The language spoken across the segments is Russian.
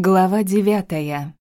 Глава девятая.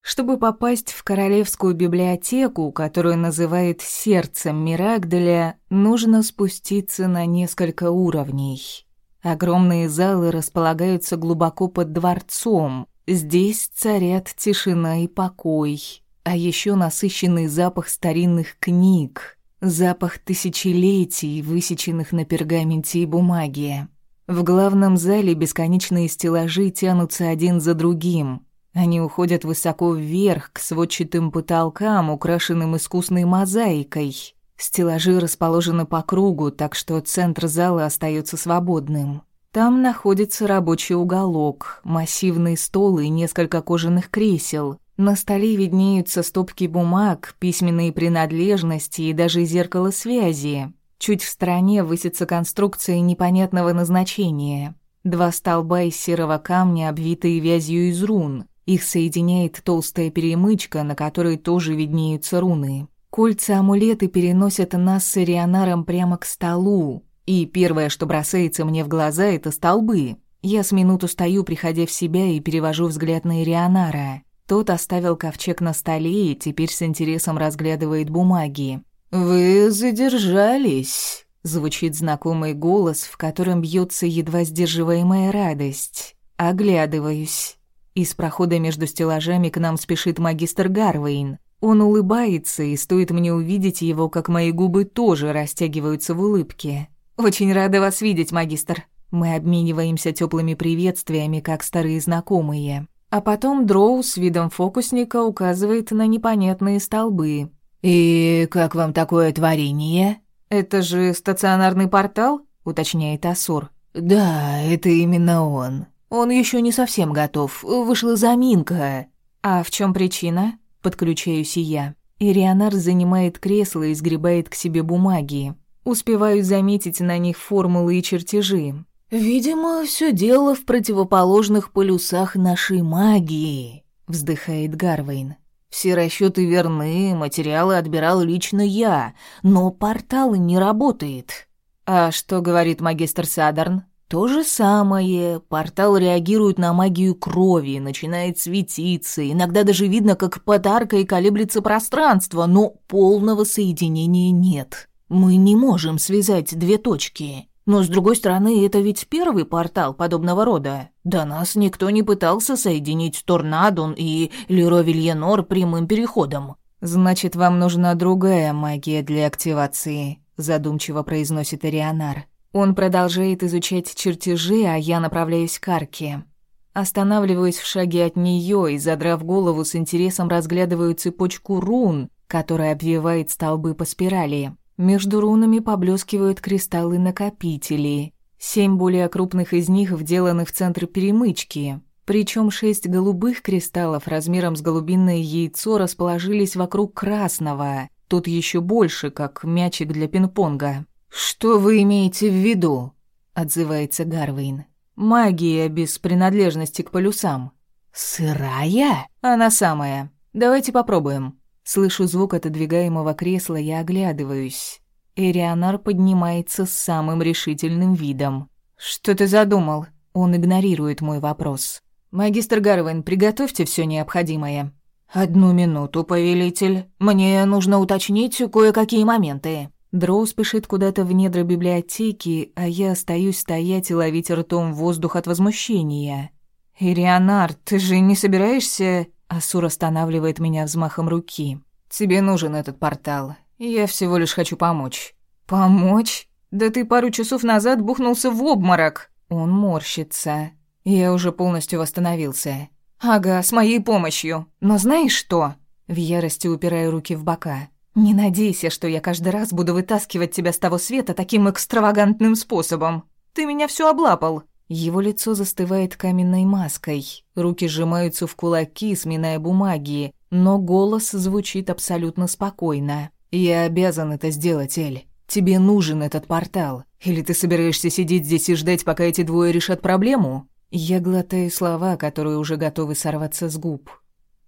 Чтобы попасть в королевскую библиотеку, которую называют «сердцем Мирагделя», нужно спуститься на несколько уровней. Огромные залы располагаются глубоко под дворцом. Здесь царят тишина и покой, а еще насыщенный запах старинных книг, запах тысячелетий, высеченных на пергаменте и бумаге. В главном зале бесконечные стеллажи тянутся один за другим. Они уходят высоко вверх, к сводчатым потолкам, украшенным искусной мозаикой. Стеллажи расположены по кругу, так что центр зала остается свободным. Там находится рабочий уголок, массивный стол и несколько кожаных кресел. На столе виднеются стопки бумаг, письменные принадлежности и даже зеркало связи. Чуть в стороне высится конструкция непонятного назначения. Два столба из серого камня, обвитые вязью из рун. Их соединяет толстая перемычка, на которой тоже виднеются руны. Кольца-амулеты переносят нас с Ирионаром прямо к столу. И первое, что бросается мне в глаза, это столбы. Я с минуту стою, приходя в себя, и перевожу взгляд на Ирионара. Тот оставил ковчег на столе и теперь с интересом разглядывает бумаги. «Вы задержались», — звучит знакомый голос, в котором бьется едва сдерживаемая радость. Оглядываюсь. Из прохода между стеллажами к нам спешит магистр Гарвейн. Он улыбается, и стоит мне увидеть его, как мои губы тоже растягиваются в улыбке. «Очень рада вас видеть, магистр». Мы обмениваемся теплыми приветствиями, как старые знакомые. А потом Дроу с видом фокусника указывает на непонятные столбы. «И как вам такое творение?» «Это же стационарный портал?» — уточняет Асур. «Да, это именно он. Он еще не совсем готов. Вышла заминка». «А в чем причина?» — подключаюсь и я. Ирианар занимает кресло и сгребает к себе бумаги. Успеваю заметить на них формулы и чертежи. «Видимо, все дело в противоположных полюсах нашей магии», — вздыхает Гарвейн. Все расчеты верны, материалы отбирал лично я, но портал не работает. А что говорит магистр Садарн? То же самое. Портал реагирует на магию крови, начинает светиться. Иногда даже видно, как под аркой колеблется пространство, но полного соединения нет. Мы не можем связать две точки. Но, с другой стороны, это ведь первый портал подобного рода. До нас никто не пытался соединить Торнадон и Леро Вильенор прямым переходом. «Значит, вам нужна другая магия для активации», — задумчиво произносит Ирионар. Он продолжает изучать чертежи, а я направляюсь к арке. Останавливаюсь в шаге от нее и, задрав голову, с интересом разглядываю цепочку рун, которая обвивает столбы по спирали. Между рунами поблескивают кристаллы-накопители. Семь более крупных из них вделаны в центр перемычки. Причем шесть голубых кристаллов размером с голубиное яйцо расположились вокруг красного. Тут еще больше, как мячик для пинг-понга. «Что вы имеете в виду?» — отзывается Гарвейн. «Магия без принадлежности к полюсам». «Сырая?» «Она самая. Давайте попробуем». Слышу звук отодвигаемого кресла, я оглядываюсь. Эрианар поднимается с самым решительным видом. «Что ты задумал?» Он игнорирует мой вопрос. «Магистр Гарвин, приготовьте все необходимое». «Одну минуту, повелитель. Мне нужно уточнить кое-какие моменты». Дроу спешит куда-то в недра библиотеки, а я остаюсь стоять и ловить ртом воздух от возмущения. «Ирианар, ты же не собираешься...» Асур останавливает меня взмахом руки. «Тебе нужен этот портал. Я всего лишь хочу помочь». «Помочь? Да ты пару часов назад бухнулся в обморок!» Он морщится. Я уже полностью восстановился. «Ага, с моей помощью. Но знаешь что?» В ярости упираю руки в бока. «Не надейся, что я каждый раз буду вытаскивать тебя с того света таким экстравагантным способом. Ты меня все облапал. Его лицо застывает каменной маской, руки сжимаются в кулаки, сминая бумаги, но голос звучит абсолютно спокойно. «Я обязан это сделать, Эль. Тебе нужен этот портал. Или ты собираешься сидеть здесь и ждать, пока эти двое решат проблему?» Я глотаю слова, которые уже готовы сорваться с губ.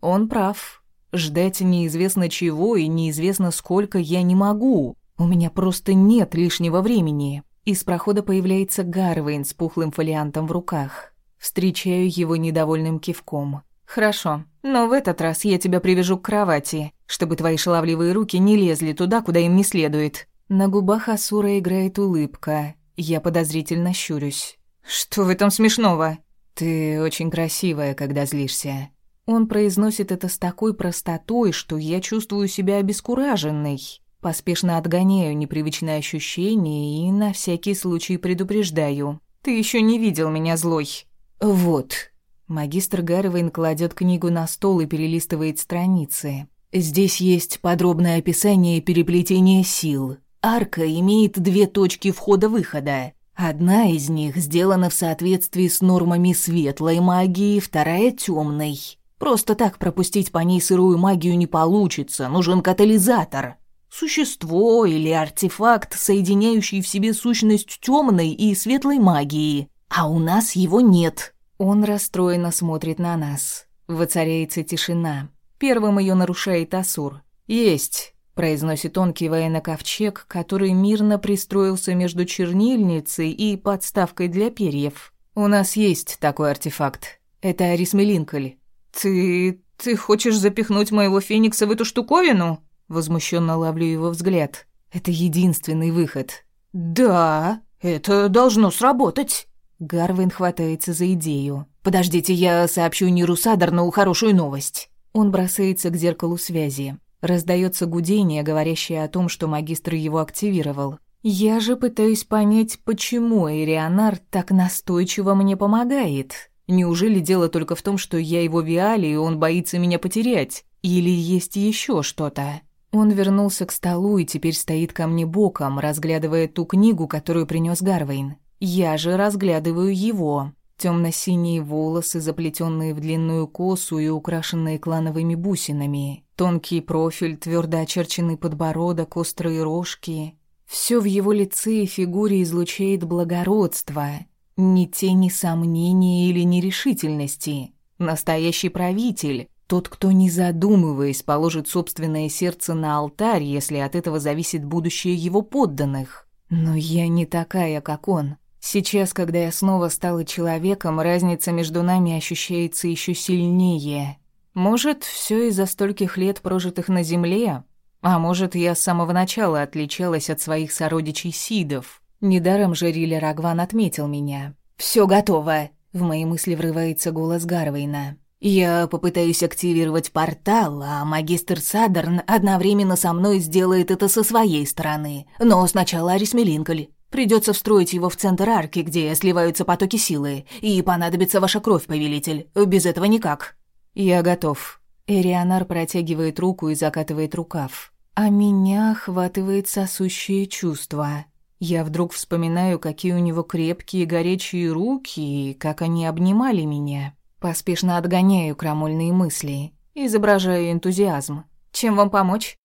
Он прав. Ждать неизвестно чего и неизвестно сколько я не могу. У меня просто нет лишнего времени. Из прохода появляется Гарвейн с пухлым фолиантом в руках. Встречаю его недовольным кивком. «Хорошо, но в этот раз я тебя привяжу к кровати, чтобы твои шаловливые руки не лезли туда, куда им не следует». На губах Асура играет улыбка. Я подозрительно щурюсь. «Что в этом смешного?» «Ты очень красивая, когда злишься». Он произносит это с такой простотой, что я чувствую себя обескураженной. Поспешно отгоняю непривычные ощущения и на всякий случай предупреждаю. «Ты еще не видел меня злой». «Вот», Магистр Гарвейн кладет книгу на стол и перелистывает страницы. Здесь есть подробное описание переплетения сил. Арка имеет две точки входа-выхода. Одна из них сделана в соответствии с нормами светлой магии, вторая — темной. Просто так пропустить по ней сырую магию не получится, нужен катализатор. Существо или артефакт, соединяющий в себе сущность темной и светлой магии. А у нас его нет. Он расстроенно смотрит на нас. Воцаряется тишина. Первым ее нарушает Асур. «Есть», — произносит он, кивая на ковчег, который мирно пристроился между чернильницей и подставкой для перьев. «У нас есть такой артефакт. Это Арисмелинколь». «Ты... ты хочешь запихнуть моего феникса в эту штуковину?» Возмущенно ловлю его взгляд. «Это единственный выход». «Да, это должно сработать». Гарвин хватается за идею. «Подождите, я сообщу Ниру Садарну хорошую новость». Он бросается к зеркалу связи. Раздается гудение, говорящее о том, что магистр его активировал. Я же пытаюсь понять, почему Эрионар так настойчиво мне помогает. Неужели дело только в том, что я его Виали, и он боится меня потерять? Или есть еще что-то? Он вернулся к столу и теперь стоит ко мне боком, разглядывая ту книгу, которую принес Гарвейн. Я же разглядываю его. Темно-синие волосы, заплетенные в длинную косу и украшенные клановыми бусинами. Тонкий профиль, твердо очерченный подбородок, острые рожки. Все в его лице и фигуре излучает благородство. Ни тени сомнения или нерешительности. Настоящий правитель. Тот, кто, не задумываясь, положит собственное сердце на алтарь, если от этого зависит будущее его подданных. Но я не такая, как он. Сейчас, когда я снова стала человеком, разница между нами ощущается еще сильнее. Может, все из-за стольких лет, прожитых на земле? А может, я с самого начала отличалась от своих сородичей Сидов? Недаром же Рилля Рагван отметил меня. Все готово!» — в мои мысли врывается голос Гарвейна. «Я попытаюсь активировать портал, а магистр Садерн одновременно со мной сделает это со своей стороны. Но сначала Арис Мелинколь. Придется встроить его в центр арки, где сливаются потоки силы, и понадобится ваша кровь, повелитель. Без этого никак». «Я готов». Эрианар протягивает руку и закатывает рукав. А меня охватывает сосущее чувство. Я вдруг вспоминаю, какие у него крепкие горячие руки и как они обнимали меня. Поспешно отгоняю крамольные мысли, изображаю энтузиазм. «Чем вам помочь?»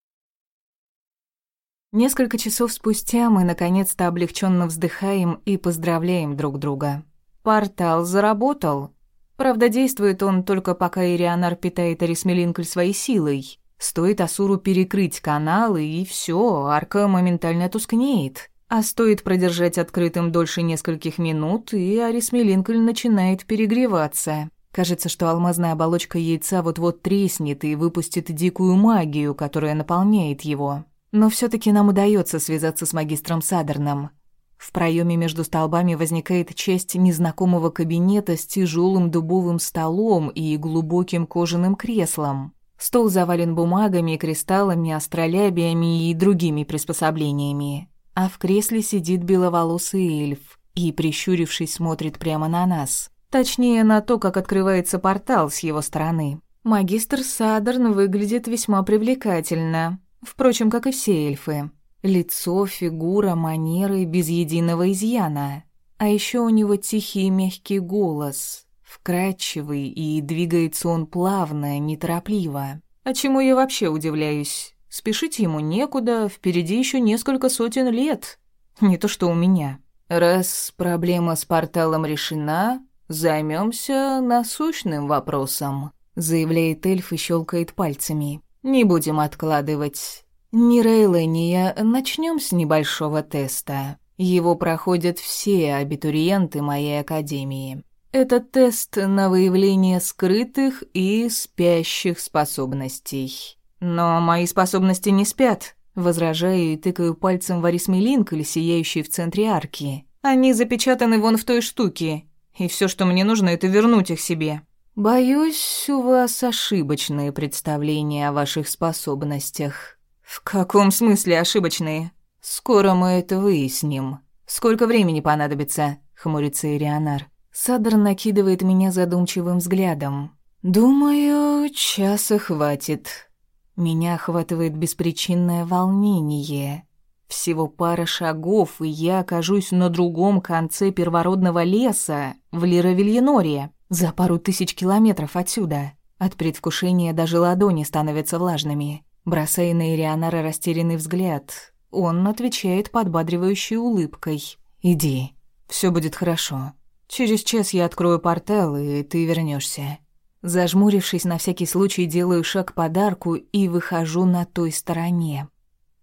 Несколько часов спустя мы наконец-то облегченно вздыхаем и поздравляем друг друга. Портал заработал. Правда, действует он только пока Ирианар питает Арисмелинкль своей силой. Стоит Асуру перекрыть каналы, и все, арка моментально тускнеет. А стоит продержать открытым дольше нескольких минут, и Арисмелинкль начинает перегреваться. Кажется, что алмазная оболочка яйца вот-вот треснет и выпустит дикую магию, которая наполняет его. Но все таки нам удается связаться с магистром Садерном. В проеме между столбами возникает часть незнакомого кабинета с тяжелым дубовым столом и глубоким кожаным креслом. Стол завален бумагами, кристаллами, астролябиями и другими приспособлениями. А в кресле сидит беловолосый эльф и, прищурившись, смотрит прямо на нас. Точнее, на то, как открывается портал с его стороны. Магистр Садерн выглядит весьма привлекательно. Впрочем, как и все эльфы. Лицо, фигура, манеры без единого изъяна. А еще у него тихий и мягкий голос, вкрадчивый, и двигается он плавно, неторопливо. А чему я вообще удивляюсь? Спешить ему некуда, впереди еще несколько сотен лет. Не то что у меня. Раз проблема с порталом решена, займемся насущным вопросом, заявляет эльф и щелкает пальцами. Не будем откладывать. Ни Рейла, ни я начнем с небольшого теста. Его проходят все абитуриенты моей академии. Это тест на выявление скрытых и спящих способностей. Но мои способности не спят, возражаю и тыкаю пальцем в Арисме Линколь, сияющий в центре арки. Они запечатаны вон в той штуке, и все, что мне нужно, это вернуть их себе. Боюсь, у вас ошибочные представления о ваших способностях. В каком смысле ошибочные? Скоро мы это выясним. Сколько времени понадобится? хмурится Ирионар. Садр накидывает меня задумчивым взглядом. Думаю, часа хватит. Меня охватывает беспричинное волнение. Всего пара шагов, и я окажусь на другом конце первородного леса, в Лировильеноре, за пару тысяч километров отсюда. От предвкушения даже ладони становятся влажными. Бросая на Ирианара растерянный взгляд, он отвечает подбадривающей улыбкой. «Иди, все будет хорошо. Через час я открою портал, и ты вернешься. Зажмурившись, на всякий случай делаю шаг подарку и выхожу на той стороне.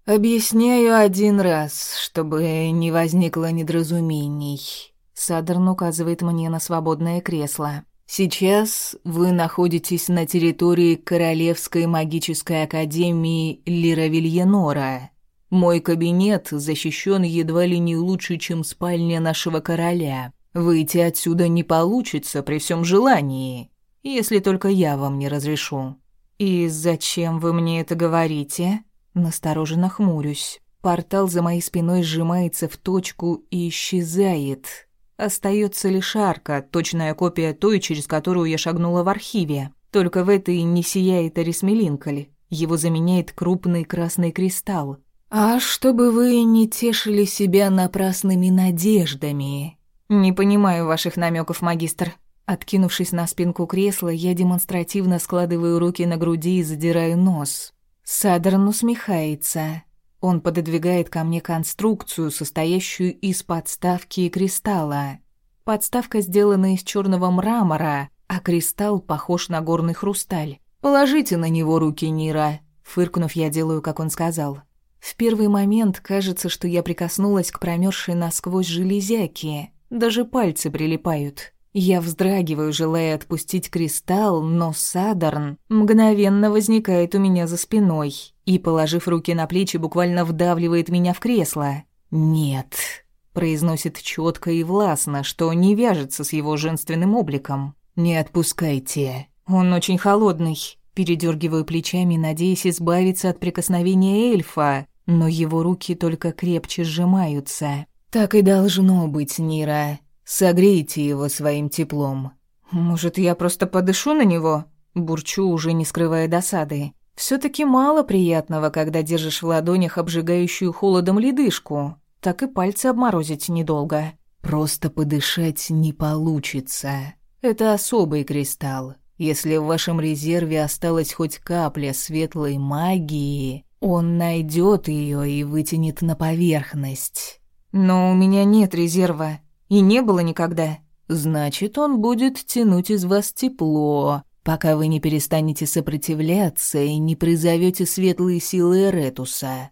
«Объясняю один раз, чтобы не возникло недоразумений». Садерн указывает мне на свободное кресло. «Сейчас вы находитесь на территории Королевской магической академии Лиравильенора. Мой кабинет защищен едва ли не лучше, чем спальня нашего короля. Выйти отсюда не получится при всем желании, если только я вам не разрешу». «И зачем вы мне это говорите?» Настороженно хмурюсь. Портал за моей спиной сжимается в точку и исчезает. Остается лишь арка, точная копия той, через которую я шагнула в архиве. Только в этой не сияет Арисмелинколь. Его заменяет крупный красный кристалл. «А чтобы вы не тешили себя напрасными надеждами...» «Не понимаю ваших намеков, магистр». Откинувшись на спинку кресла, я демонстративно складываю руки на груди и задираю нос. Садерн усмехается. Он пододвигает ко мне конструкцию, состоящую из подставки и кристалла. Подставка сделана из черного мрамора, а кристалл похож на горный хрусталь. «Положите на него руки, Нира», — фыркнув, я делаю, как он сказал. В первый момент кажется, что я прикоснулась к промерзшей насквозь железяке. Даже пальцы прилипают. Я вздрагиваю, желая отпустить кристалл, но Садарн мгновенно возникает у меня за спиной и, положив руки на плечи, буквально вдавливает меня в кресло. «Нет», — произносит четко и властно, что не вяжется с его женственным обликом. «Не отпускайте. Он очень холодный». Передергиваю плечами, надеясь избавиться от прикосновения эльфа, но его руки только крепче сжимаются. «Так и должно быть, Нира. Согрейте его своим теплом. Может, я просто подышу на него? Бурчу, уже не скрывая досады. все таки мало приятного, когда держишь в ладонях обжигающую холодом ледышку. Так и пальцы обморозить недолго. Просто подышать не получится. Это особый кристалл. Если в вашем резерве осталась хоть капля светлой магии, он найдет ее и вытянет на поверхность. Но у меня нет резерва. И не было никогда. Значит, он будет тянуть из вас тепло, пока вы не перестанете сопротивляться и не призовете светлые силы Эретуса.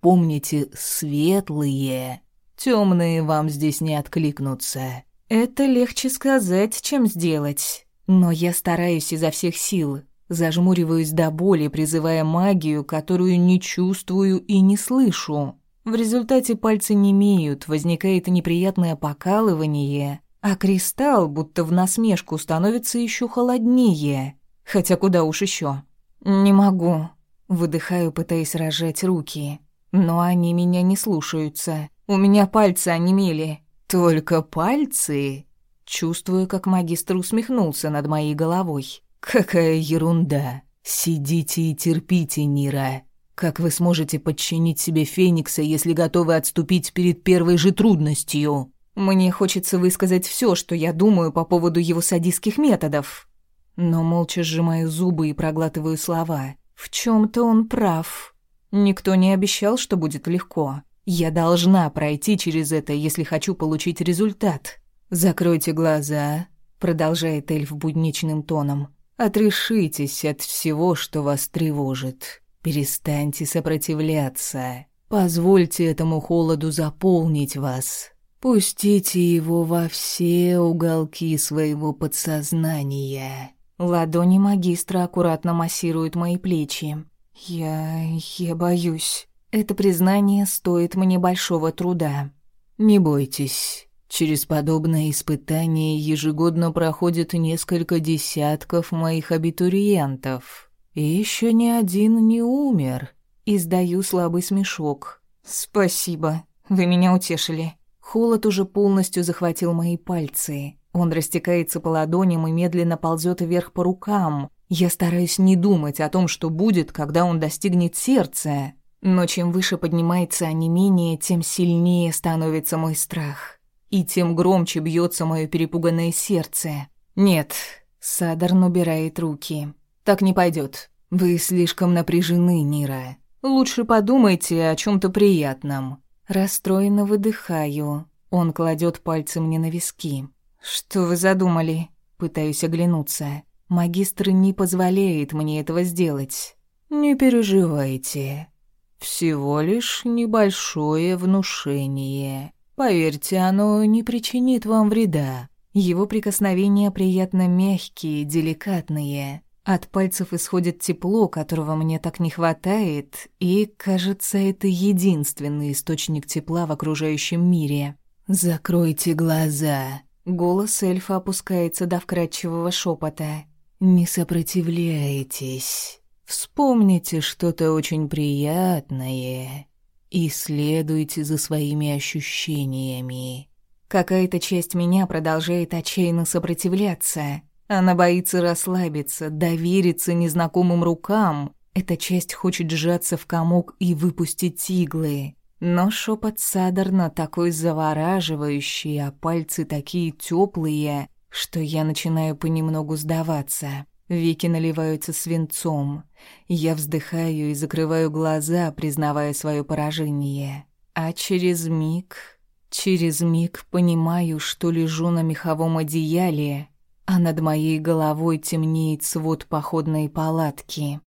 Помните, светлые. Темные вам здесь не откликнутся. Это легче сказать, чем сделать. Но я стараюсь изо всех сил. Зажмуриваюсь до боли, призывая магию, которую не чувствую и не слышу. В результате пальцы немеют, возникает неприятное покалывание, а кристалл, будто в насмешку, становится еще холоднее. Хотя куда уж еще. «Не могу», — выдыхаю, пытаясь рожать руки. Но они меня не слушаются. У меня пальцы онемели. «Только пальцы?» Чувствую, как магистр усмехнулся над моей головой. «Какая ерунда! Сидите и терпите, Нира. Как вы сможете подчинить себе Феникса, если готовы отступить перед первой же трудностью? Мне хочется высказать все, что я думаю по поводу его садистских методов. Но молча сжимаю зубы и проглатываю слова. В чем то он прав. Никто не обещал, что будет легко. Я должна пройти через это, если хочу получить результат. «Закройте глаза», — продолжает эльф будничным тоном. «Отрешитесь от всего, что вас тревожит. Перестаньте сопротивляться. Позвольте этому холоду заполнить вас. Пустите его во все уголки своего подсознания. Ладони магистра аккуратно массируют мои плечи. Я... я боюсь. Это признание стоит мне большого труда. Не бойтесь. Через подобное испытание ежегодно проходит несколько десятков моих абитуриентов. И еще ни один не умер. Издаю слабый смешок. Спасибо, вы меня утешили. Холод уже полностью захватил мои пальцы. Он растекается по ладоням и медленно ползет вверх по рукам. Я стараюсь не думать о том, что будет, когда он достигнет сердца. Но чем выше поднимается онемение, тем сильнее становится мой страх. И тем громче бьется мое перепуганное сердце. «Нет», — Садарн убирает руки. «Так не пойдет. Вы слишком напряжены, Нира. Лучше подумайте о чем то приятном». Расстроенно выдыхаю. Он кладет пальцы мне на виски. «Что вы задумали?» Пытаюсь оглянуться. Магистр не позволяет мне этого сделать. «Не переживайте. Всего лишь небольшое внушение. Поверьте, оно не причинит вам вреда». Его прикосновения приятно мягкие, деликатные. От пальцев исходит тепло, которого мне так не хватает, и, кажется, это единственный источник тепла в окружающем мире. «Закройте глаза». Голос эльфа опускается до вкрадчивого шепота. «Не сопротивляйтесь. Вспомните что-то очень приятное и следуйте за своими ощущениями». Какая-то часть меня продолжает отчаянно сопротивляться, она боится расслабиться, довериться незнакомым рукам. Эта часть хочет сжаться в комок и выпустить иглы. Но шепот Садарна такой завораживающий, а пальцы такие теплые, что я начинаю понемногу сдаваться. Веки наливаются свинцом. Я вздыхаю и закрываю глаза, признавая свое поражение. А через миг, через миг понимаю, что лежу на меховом одеяле, а над моей головой темнеет свод походной палатки.